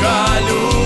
galho.